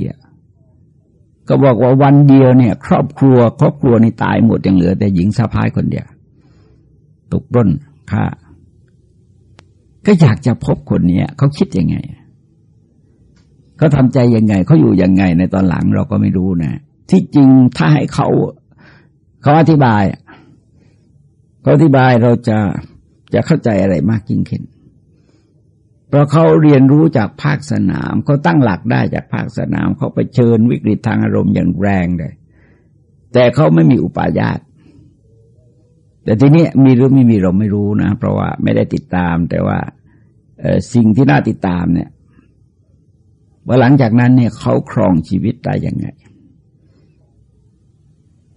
ก็บอกว่าวันเดียวเนี่ย ครอบครัว ครอบครัวนี่ตายหมดยังเหลือ แต่หญิงสะพ้ายคนเดียว ตกปล้นฆ่า ก็อยากจะพบคนนี้เขาคิดยังไงเขาทำใจยังไงเขาอยู่ยังไง ในตอนหลังเราก็ไม่รู้นะที่จริงถ้าให้เขาเขาอธิบายเขาอธิบายเราจะจะเข้าใจอะไรมากยิ่งขึ้นเพราะเขาเรียนรู้จากภาคสนามเขาตั้งหลักได้จากภาคสนามเขาไปเชิญวิกฤตทางอารมณ์อย่างแรงเลยแต่เขาไม่มีอุปายาต แต่ทีนี้มีหรือไม่มีเราไม่รู้นะ เพราะว่าไม่ได้ติดตาม แต่ว่าสิ่งที่น่าติดตามเนี่ยว่าหลังจากนั้นเนี่ยเขาครองชีวิตได้ยังไง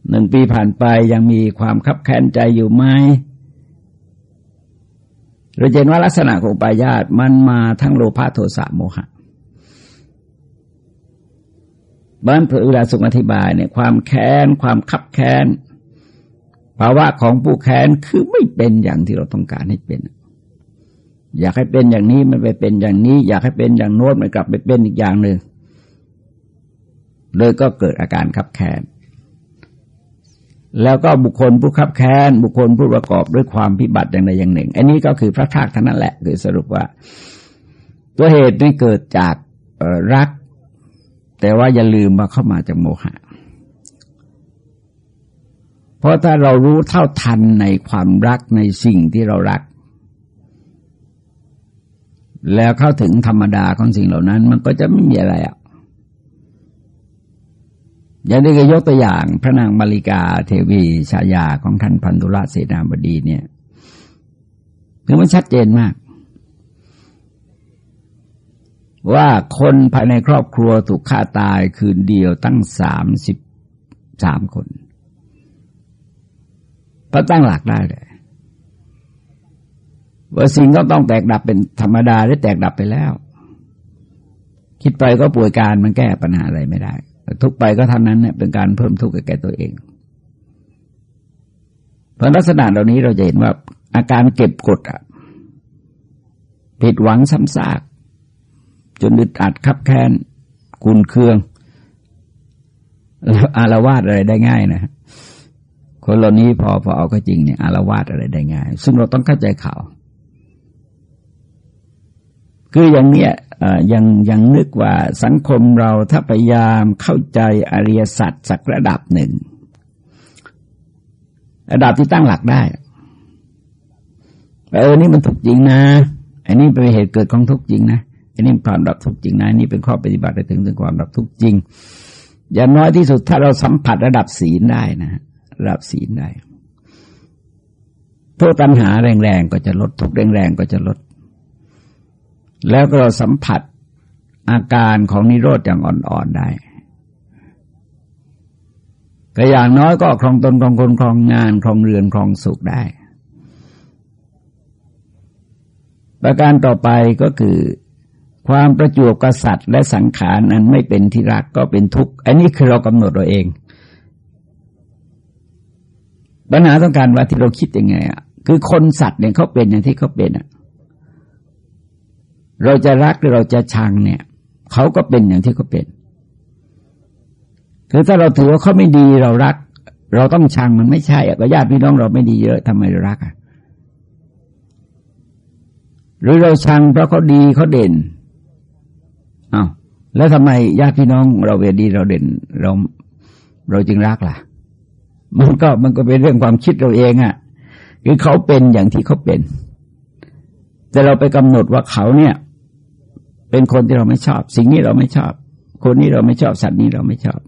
หนึ่งปีผ่านไปยังมีความคับแค้นใจอยู่ไหมเราเห็นว่าลักษณะของปายาตมันมาทั้งโลภะโทสะโมหะบ้านพระอุลาสุงอธิบายเนี่ยความแค้น ความคับแค้น ภาวะของผู้แค้นคือไม่เป็นอย่างที่เราต้องการให้เป็น อยากให้เป็นอย่างนี้มันไปเป็นอย่างนี้ อยากให้เป็นอย่างโน้นมันกลับไปเป็นอีกอย่างหนึ่งเลยก็เกิดอาการขับแค้นแล้วก็บุคคลผู้ขับแค้นบุคคลผู้ประกอบด้วยความพิบัติอย่างใดอย่างหนึ่ง อันนี้ก็คือพระธาตุท่านั้นแหละ คือสรุปว่า ตัวเหตุนี่เกิดจากรัก แต่ว่าอย่าลืมว่าเข้ามาจากโมหะ เพราะถ้าเรารู้เท่าทันในความรักในสิ่งที่เรารัก แล้วเข้าถึงธรรมดาของสิ่งเหล่านั้น มันก็จะไม่มีอะไรอะอย่างนี้ก็ยกตัวอย่างพระนางมาริกาเทวีชายาของท่านพันธุระเสนาบดีเนี่ยคือมันชัดเจนมาก ว่าคนภายในครอบครัวถูกฆ่าตายคืนเดียวตั้งสามสิบสามคน พระตั้งหลักได้เลยว่าสิ่งก็ต้องแตกดับเป็นธรรมดาได้แตกดับไปแล้ว คิดไปก็ป่วยการมันแก้ปัญหาอะไรไม่ได้ ทุกไปก็เท่านั้นเนี่ยเป็นการเพิ่มทุกข์แก่ตัวเอง เพราะลักษณะเหล่านี้เราจะเห็นว่าอาการเก็บกดอะผิดหวังซ้ำซากจนอึดอัดคับแค้นกุนเคืองแล้วอารวาสอะไรได้ง่ายนะ คนเหล่านี้พอพอเอาก็จริงเนี่ยอารวาสอะไรได้ง่าย ซึ่งเราต้องเข้าใจข่าวคืออย่างเนี้ยยังยังนึกว่าสังคมเราถ้าพยายามเข้าใจอริยสัจสักระดับหนึ่ง ระดับที่ตั้งหลักได้เออนี่มันถูกจริงนะ อันนี้เป็นเหตุเกิดของทุกจริงนะอันนี้ความดับทุกจริงนะนี่เป็นข้อปฏิบัติได้ถึงถึงความดับทุกจริง อย่างน้อยที่สุดถ้าเราสัมผัสระดับศีลได้นะ ระดับศีลได้โทษตัณหาแรงๆก็จะลดทุกแรงๆก็จะลด แล้วก็สัมผัสอาการของนิโรธอย่างอ่อนๆได้ก็อย่างน้อยก็ครองตนครองคนครองงานครองเรือนครองสุขได้ ประการต่อไปก็คือ ความประจวบกษัตริย์และสังขารนั้นไม่เป็นที่รักก็เป็นทุกข์ อันนี้คือเรากำหนดเราเอง ปัญหาต้องการว่าที่เราคิดยังไงอะคือคนสัตว์เนี่ยเขาเป็นอย่างที่เขาเป็นอะเราจะรักหรือเราจะชังเนี่ยเขาก็เป็นอย่างที่เขาเป็นคือถ้าเราถือว่าเขาไม่ดีเรารัก เราต้องชังมันไม่ใช่อะก็ญาติพี่น้องเราไม่ดีเยอะทำไมเรารักอะหรือเราชังเพราะเขาดีเขาเด่นอ้าวแล้วทำไมญาติพี่น้องเราเวดีเราเด่นเราเราจึงรักล่ะ มันก็มันก็เป็นเรื่องความคิดเราเองอะ่ะคือเขาเป็นอย่างที่เขาเป็น แต่เราไปกำหนดว่าเขาเนี่ย เป็นคนที่เราไม่ชอบ สิ่งนี้เราไม่ชอบ คนนี้เราไม่ชอบสัตว์นี้เราไม่ชอบ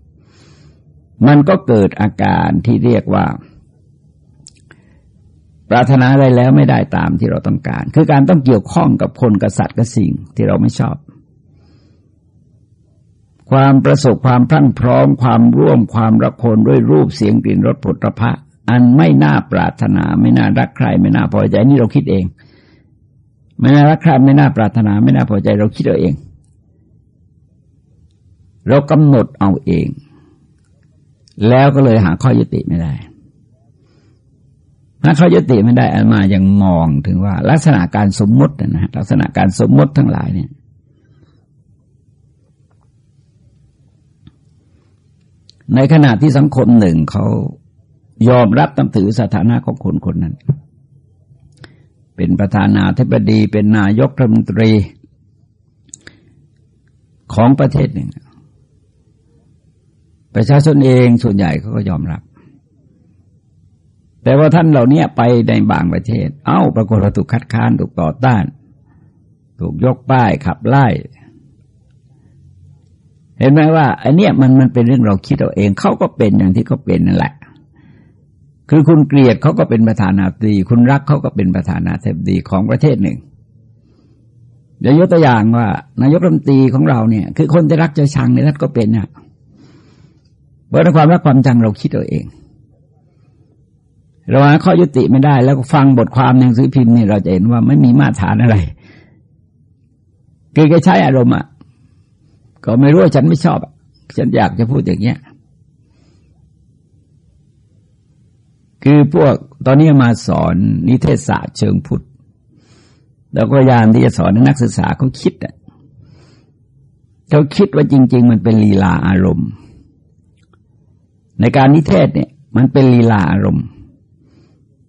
มันก็เกิดอาการที่เรียกว่า ปรารถนาอะไรแล้วไม่ได้ตามที่เราต้องการ คือการต้องเกี่ยวข้องกับคนกับสัตว์กับสิ่งที่เราไม่ชอบ ความประสบความพรั่งพร้อมความร่วมความรักคนด้วยรูปเสียงกลิ่นรสผลพระอันไม่น่าปรารถนา ไม่น่ารักใคร ไม่น่าพอใจนี่เราคิดเอง ไม่น่ารักใครไม่น่าปรารถนา ไม่น่าพอใจเราคิดเอาเอง เรากำหนดเอาเอง แล้วก็เลยหาข้อยุติไม่ได้ถ้าข้อยุติไม่ได้อันมายังมองถึงว่า ลักษณะการสมมตินะฮะลักษณะการสมมติทั้งหลายเนี่ย ในขณะที่สังคมหนึ่งเขายอมรับตั้งถือสถานะของคนคนนั้น เป็นประธานาธิบดี เป็นนายกรัฐมนตรีของประเทศหนึ่ง ประชาชนเองส่วนใหญ่เขาก็ยอมรับ แต่ว่าท่านเหล่านี้ไปในบางประเทศ เอา้าปรากฏว่าถูกคัดค้านถูกต่อต้าน ถูกยกป้ายขับไล่ เห็นไหมว่าอันเนี้ยมันมันเป็นเรื่องเราคิดเอาเองเขาก็เป็นอย่างที่เขาเป็นนั่นแหละ คือคุณเกลียดเขาก็เป็นประธานาธิบดีคุณรักเขาก็เป็นประธานาธิบดีของประเทศหนึ่งเดี๋ยวยกตัวอย่างว่า นายกรัฐมนตรีของเราเนี่ย คือคนจะรักจะชังในรัฐก็เป็นนะเพราะความรักความจังเราคิดเอาเองเราหาข้อยุติไม่ได้ แล้วก็ฟังบทความหนังสือพิมพ์นี่เราจะเห็นว่าไม่มีมาตรฐานอะไรคือแกใช้อารมณ์อะ ก็ไม่รู้ว่าฉันไม่ชอบ ฉันอยากจะพูดอย่างเงี้ย คือพวกตอนนี้มาสอนนิเทศศาสตร์เชิงพุทธ แล้วก็พยายามที่จะสอนนักศึกษาเขาคิดอะเขาคิดว่าจริง ๆ มันเป็นลีลาอารมณ์ ในการนิเทศเนี่ย มันเป็นลีลาอารมณ์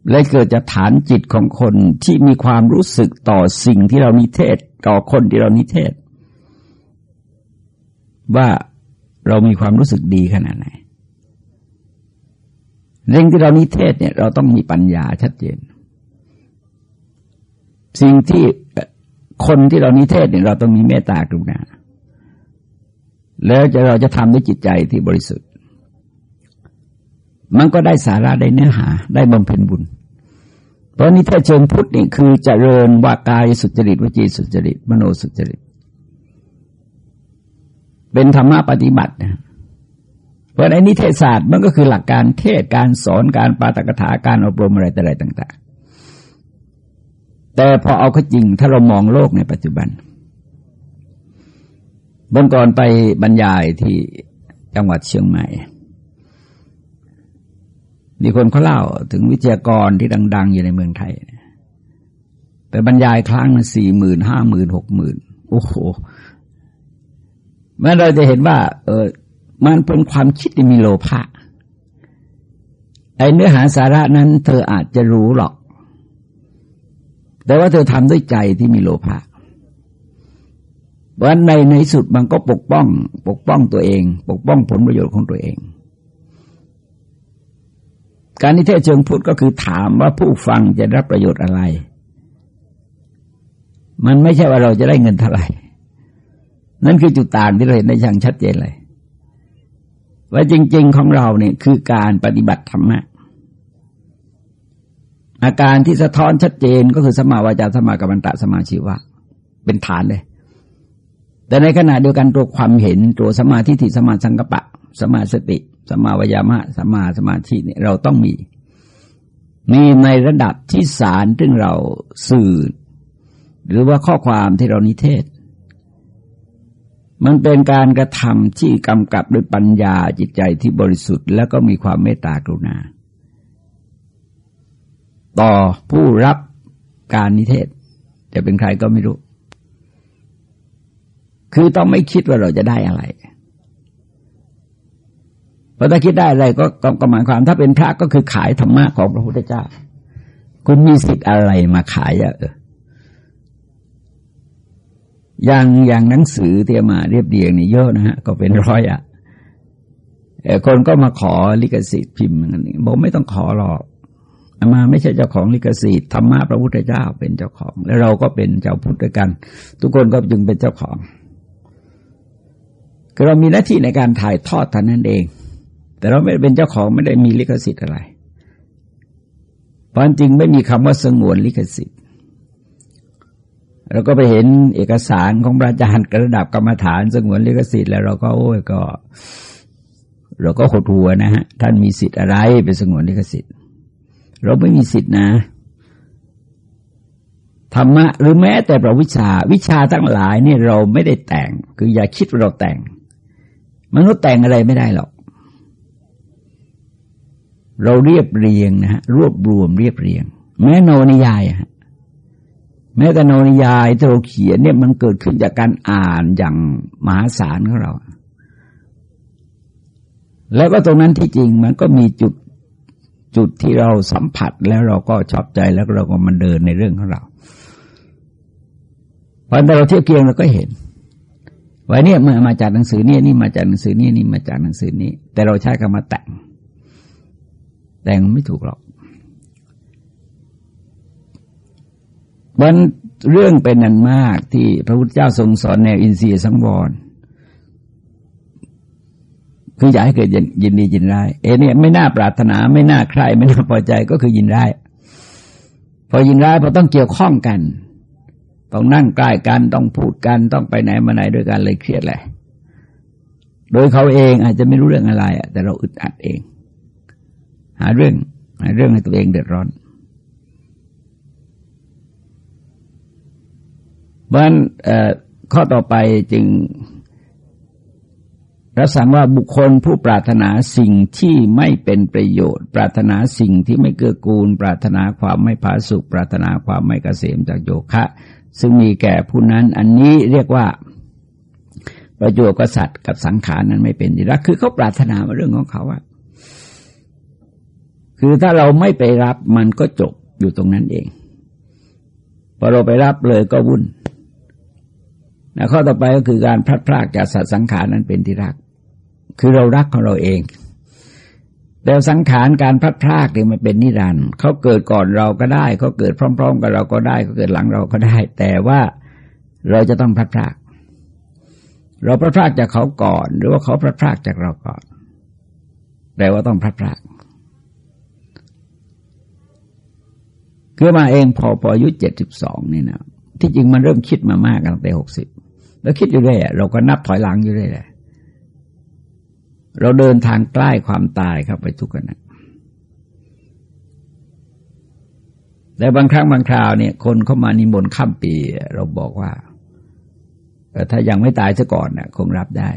และเกิดจากฐานจิตของคนที่มีความรู้สึกต่อสิ่งที่เรานิเทศ ต่อคนที่เรานิเทศ ว่าเรามีความรู้สึกดีขนาดไหนเรื่องที่เรานิเทศเนี่ยเราต้องมีปัญญาชัดเจน สิ่งที่คนที่เรานิเทศเนี่ยเราต้องมีเมตตากรุณา แล้วจะเราจะทำด้วยจิตใจที่บริสุทธิ์ มันก็ได้สาระได้เนื้อหา ได้บำเพ็ญบุญ เพราะนี้ถ้าเชิงพุทธนี่คือเจริญว่ากายสุจริตวจีสุจริต มโนสุจริต เป็นธรรมะปฏิบัตินะเพราะในนิเทศศาสตร์มันก็คือหลักการเทศการสอนการปาตกถาการอบรมอะไรแต่อะไรต่าง ๆ แต่พอเอาเข้าจริงถ้าเรามองโลกในปัจจุบันบนก่อนไปบรรยายที่จังหวัดเชียงใหม่ มีคนเขาเล่าถึงวิทยากรที่ดัง ๆ อยู่ในเมืองไทย ไปบรรยายครั้งละสี่หมื่นห้าหมื่นหกหมื่นโอ้โห มื่อเราจะเห็นว่า เออมันเป็นความคิดที่มีโลภะไอเนื้อหาสาระนั้น เธออาจจะรู้หรอก แต่ว่าเธอทำด้วยใจที่มีโลภะวันในในสุดมันก็ปกป้อง ปกป้องตัวเอง ปกป้องผลประโยชน์ของตัวเอง การนิเทศเชิงพุทธก็คือถามว่าผู้ฟังจะรับประโยชน์อะไร มันไม่ใช่ว่าเราจะได้เงินเท่าไหร่ นั่นคือจุดต่างที่เราเห็นได้อย่างชัดเจนเลย ว่าจริง ๆ ของเราเนี่ยคือการปฏิบัติธรรมะอาการที่สะท้อนชัดเจนก็คือสมาวาจาสมากัมมันตะสมาชีวะ เป็นฐานเลย แต่ในขณะเดียวกันตัวความเห็นตัวสมาธิทิสมาสังกปะ สมาสติสมาวยามะสมาสมาธิเนี่ยเราต้องมี มีในระดับที่สารซึ่งเราสื่อ หรือว่าข้อความที่เรานิเทศ มันเป็นการกระทำที่กำกับด้วยปัญญาจิตใจที่บริสุทธิ์ แล้วก็มีความเมตตากรุณา ต่อผู้รับการนิเทศ จะเป็นใครก็ไม่รู้ คือต้องไม่คิดว่าเราจะได้อะไรเพราะถ้าคิดได้อะไรก็ก็หมายความ ถ้าเป็นพระก็คือขายธรรมะของพระพุทธเจ้า คุณมีสิทธิ์อะไรมาขายอะเออ อย่างอย่างหนังสือที่มาเรียบเรียงนี่เยอะนะฮะก็เป็นร้อยอะคนก็มาขอลิขสิทธิ์พิมพ์นี่บอกไม่ต้องขอหรอกมาไม่ใช่เจ้าของลิขสิทธิ์ธรรมะพระพุทธเจ้าเป็นเจ้าของ แล้วเราก็เป็นเจ้าพุทธกัน ทุกคนก็จึงเป็นเจ้าของคือเรามีหน้าที่ในการถ่ายทอดท่านนั้นเอง แต่เราไม่เป็นเจ้าของไม่ได้มีลิขสิทธิ์อะไรเพราะจริงไม่มีคำว่าสงวนลิขสิทธิ์ เราก็ไปเห็นเอกสารของพระอาจารย์ระดับกรรมฐานสงวนลิขสิทธิ์แล้วเราก็โอ้ยก็ เราก็หดหัวนะฮะท่านมีสิทธิ์อะไรเป็นสงวนลิขสิทธิ์ เราไม่มีสิทธิ์นะธรรมะหรือแม้แต่ประวิชาวิชาทั้งหลายนี่เราไม่ได้แต่ง คืออย่าคิดว่าเราแต่ง มนุษย์แต่งอะไรไม่ได้หรอก เราเรียบเรียงนะฮะรวบรวมเรียบเรียง แม้โนนิยายอะ แม้แต่โนนิยายที่เราเขียนเนี่ยมันเกิดขึ้นจากการอ่านอย่างมหาศาลของเรา แล้วก็ตรงนั้นที่จริงมันก็มีจุดจุดที่เราสัมผัสแล้วเราก็ชอบใจแล้วเราก็มันเดินในเรื่องของเราพอเราเทียบเคียงเราก็เห็นว่าเนี่ยมื่อมาจากหนังสือเนี่ยนี่มาจากหนังสือเนี่ยนี่มาจากหนังสือนี้ แต่เราใช้คำว่าแต่ง แต่งไม่ถูกหรอก วันเรื่องเป็นนันมากที่พระพุทธเจ้าทรงสอนแนวอินทรีย์สังวรคืออยากให้เกิดยินดียินร้ายเอเนี่ยไม่น่าปรารถนาไม่น่าใครไม่น่าพอใจก็คือยินร้ายพอยินร้ายพอต้องเกี่ยวข้องกัน ต้องนั่งใกล้กันต้องพูดกันต้องไปไหนมาไหนด้วยกันเลยเครียดแหละโดยเขาเองอาจจะไม่รู้เรื่องอะไรแต่เราอึดอัดเอง หาเรื่องหาเรื่องให้ตัวเองเดือดร้อน เพราะฉะนั้นข้อต่อไปจึงรับสั่งว่าบุคคลผู้ปรารถนาสิ่งที่ไม่เป็นประโยชน์ ปรารถนาสิ่งที่ไม่เกื้อกูล ปรารถนาความไม่ผาสุกปรารถนาความไม่เกษมจากโยคะ ซึ่งมีแก่ผู้นั้น อันนี้เรียกว่าประโยชน์กษัตริย์กับสังขารนั้นไม่เป็นดีรักคือเขาปรารถนาเรื่องของเขาอะคือถ้าเราไม่ไปรับมันก็จบอยู่ตรงนั้นเองพอเราไปรับเลยก็วุ่น นะข้อต่อไปก็คือการพลัดพรากจากสัตว์สังขารนั้นเป็นที่รัก คือเรารักของเราเอง แต่สังขารการพลัดพรากเนี่ยมันเป็นนิรันด์เขาเกิดก่อนเราก็ได้เขาเกิดพร้อม ๆ กับเราก็ได้เขาเกิดหลังเราก็ได้ แต่ว่าเราจะต้องพลัดพราก เราพลัดพรากจากเขาก่อน หรือว่าเขาพลัดพรากจากเราก่อนแต่ว่าต้องพลัดพรากคือมาเองพอพออายุเจ็ดสิบสองนี่นะที่จริงมันเริ่มคิดมามากตั้งแต่หกสิบ แล้วคิดอยู่เรื่อยเราก็นับถอยหลังอยู่เรื่อยเราเดินทางใกล้ความตายเข้าไปทุกขณะแต่บางครั้งบางคราวเนี่ย คนเข้ามานิมนต์ข้ามปี เราบอกว่าถ้ายังไม่ตายซะก่อนนะคงรับได้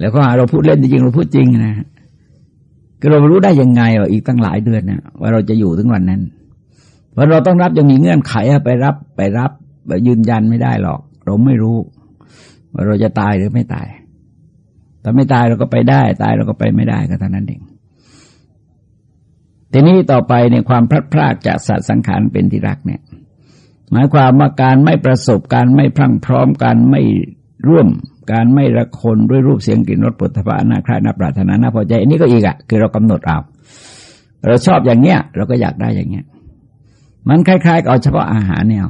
แล้วก็เราพูดเล่นจริงเราพูดจริงนะก็เรารู้ได้ยังไงว่าอีกตั้งหลายเดือนนะว่าเราจะอยู่ถึงวันนั้นเพราะเราต้องรับยังมีเงื่อนไขไปรับไปรับยืนยันไม่ได้หรอก เราไม่รู้ว่าเราจะตายหรือไม่ตายถ้าไม่ตายเราก็ไปได้ ตายเราก็ไปไม่ได้ก็เท่านั้นเองทีนี้ต่อไปในความพลัดพรากจากสัตว์สังขารเป็นที่รักเนี่ย หมายความว่าการไม่ประสบการไม่พรั่งพร้อมการไม่ร่วม การไม่ละคนด้วยรูปเสียงกลิ่นรสปุถะพะนาครานาปรารถนานาพอใจอันนี้ก็อีกอะคือเรากำหนดเอาเราชอบอย่างเงี้ย เราก็อยากได้อย่างเงี้ย มันคล้ายๆกับเอาเฉพาะอาหารเนี่ย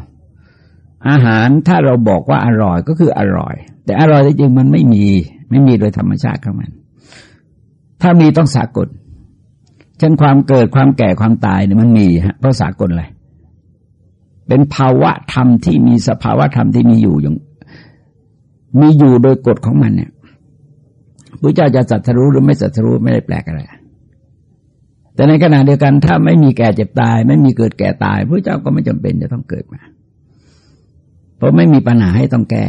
อาหารถ้าเราบอกว่าอร่อยก็คืออร่อย แต่อร่อยจริงๆมันไม่มี ไม่มีโดยธรรมชาติของมัน ถ้ามีต้องสากลเช่นความเกิดความแก่ความตายเนี่ยมันมีฮะเพราะสากลอะไรเป็นภาวะธรรมที่มีสภาวะธรรมที่มีอยู่อย่าง มีอยู่โดยกฎของมันเนี่ยพระเจ้าจะสัตรู้หรือไม่สัตรู้ไม่ได้แปลกอะไรแต่ในขณะเดียวกันถ้าไม่มีแก่เจ็บตาย ไม่มีเกิดแก่ตายพระเจ้าก็ไม่จำเป็นจะต้องเกิดมา เพราะไม่มีปัญหาให้ต้องแก้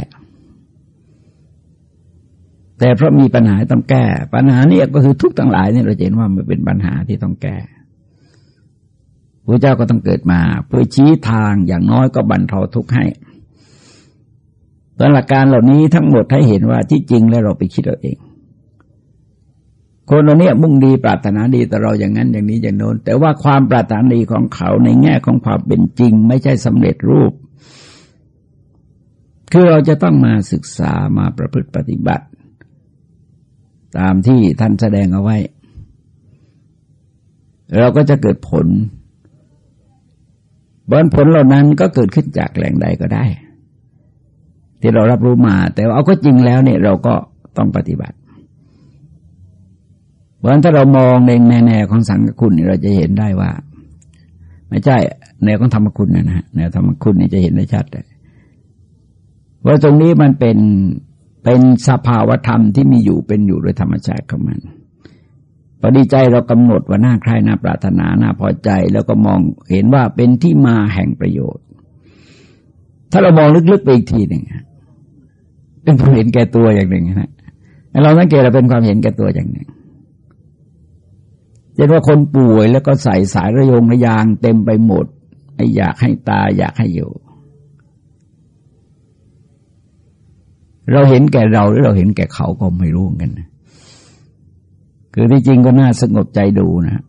แต่เพราะมีปัญหาต้องแก้ ปัญหานี้ก็คือทุกทั้งหลายเนี่ยเราเห็นว่ามันเป็นปัญหาที่ต้องแก้พระเจ้าก็ต้องเกิดมา เพื่อชี้ทางอย่างน้อยก็บรรเทาทุกข์ให้ตอนหลักการเหล่านี้ทั้งหมดให้เห็นว่าที่จริงแล้วเราไปคิดเอาเอง คนเราเนี่ยมุ่งดีปรารถนาดีแต่เราอย่างนั้นอย่างนี้อย่างโน้น แต่ว่าความปรารถนาดีของเขาในแง่ของความเป็นจริง ไม่ใช่สำเร็จรูป คือเราจะต้องมาศึกษามาประพฤติปฏิบัติ ตามที่ท่านแสดงเอาไว้ เราก็จะเกิดผลบนผลเหล่านั้นก็เกิดขึ้นจากแหล่งใดก็ได้ ที่เรารับรู้มา แต่เอาก็จริงแล้วเนี่ยเราก็ต้องปฏิบัติเพราะฉะนั้นถ้าเรามองในแนวของสังฆคุณเราจะเห็นได้ว่า ไม่ใช่แนวของธรรมคุณนะฮะแนวธรรมคุณนี่จะเห็นได้ชัดเลย ว่าตรงนี้มันเป็นเป็นสภาวธรรมที่มีอยู่เป็นอยู่โดยธรรมชาติของมันพอดีใจเรากำหนดว่าน่าใครน่าปรารถนาน่าพอใจ แล้วก็มองเห็นว่าเป็นที่มาแห่งประโยชน์ ถ้าเรามองลึกๆไปอีกทีหนึ่งเป็นความเห็นแก่ตัวอย่างหนึ่งนะเราสังเกตเราเป็นความเห็นแก่ตัวอย่างหนึ่งเช่นว่าคนป่วยแล้วก็ใส่สายระยงระยางเต็มไปหมดไอ้อยากให้ตายอยากให้อยู่ เราเห็นแก่เราหรือเราเห็นแก่เขาก็ไม่รู้กันนะคือที่จริงก็น่าสงบใจดูนะ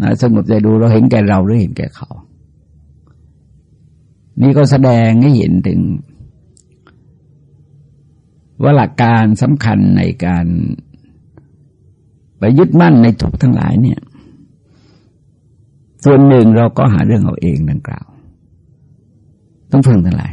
น่าสงบใจดูเราเห็นแก่เราหรือเห็นแก่เขา นี่ก็แสดงให้เห็นถึง ว่าหลักการสำคัญในการไปยึดมั่นในทุกทั้งหลายเนี่ย ส่วนหนึ่งเราก็หาเรื่องเอาเองดังกล่าว ต้องพึงทั้งหลาย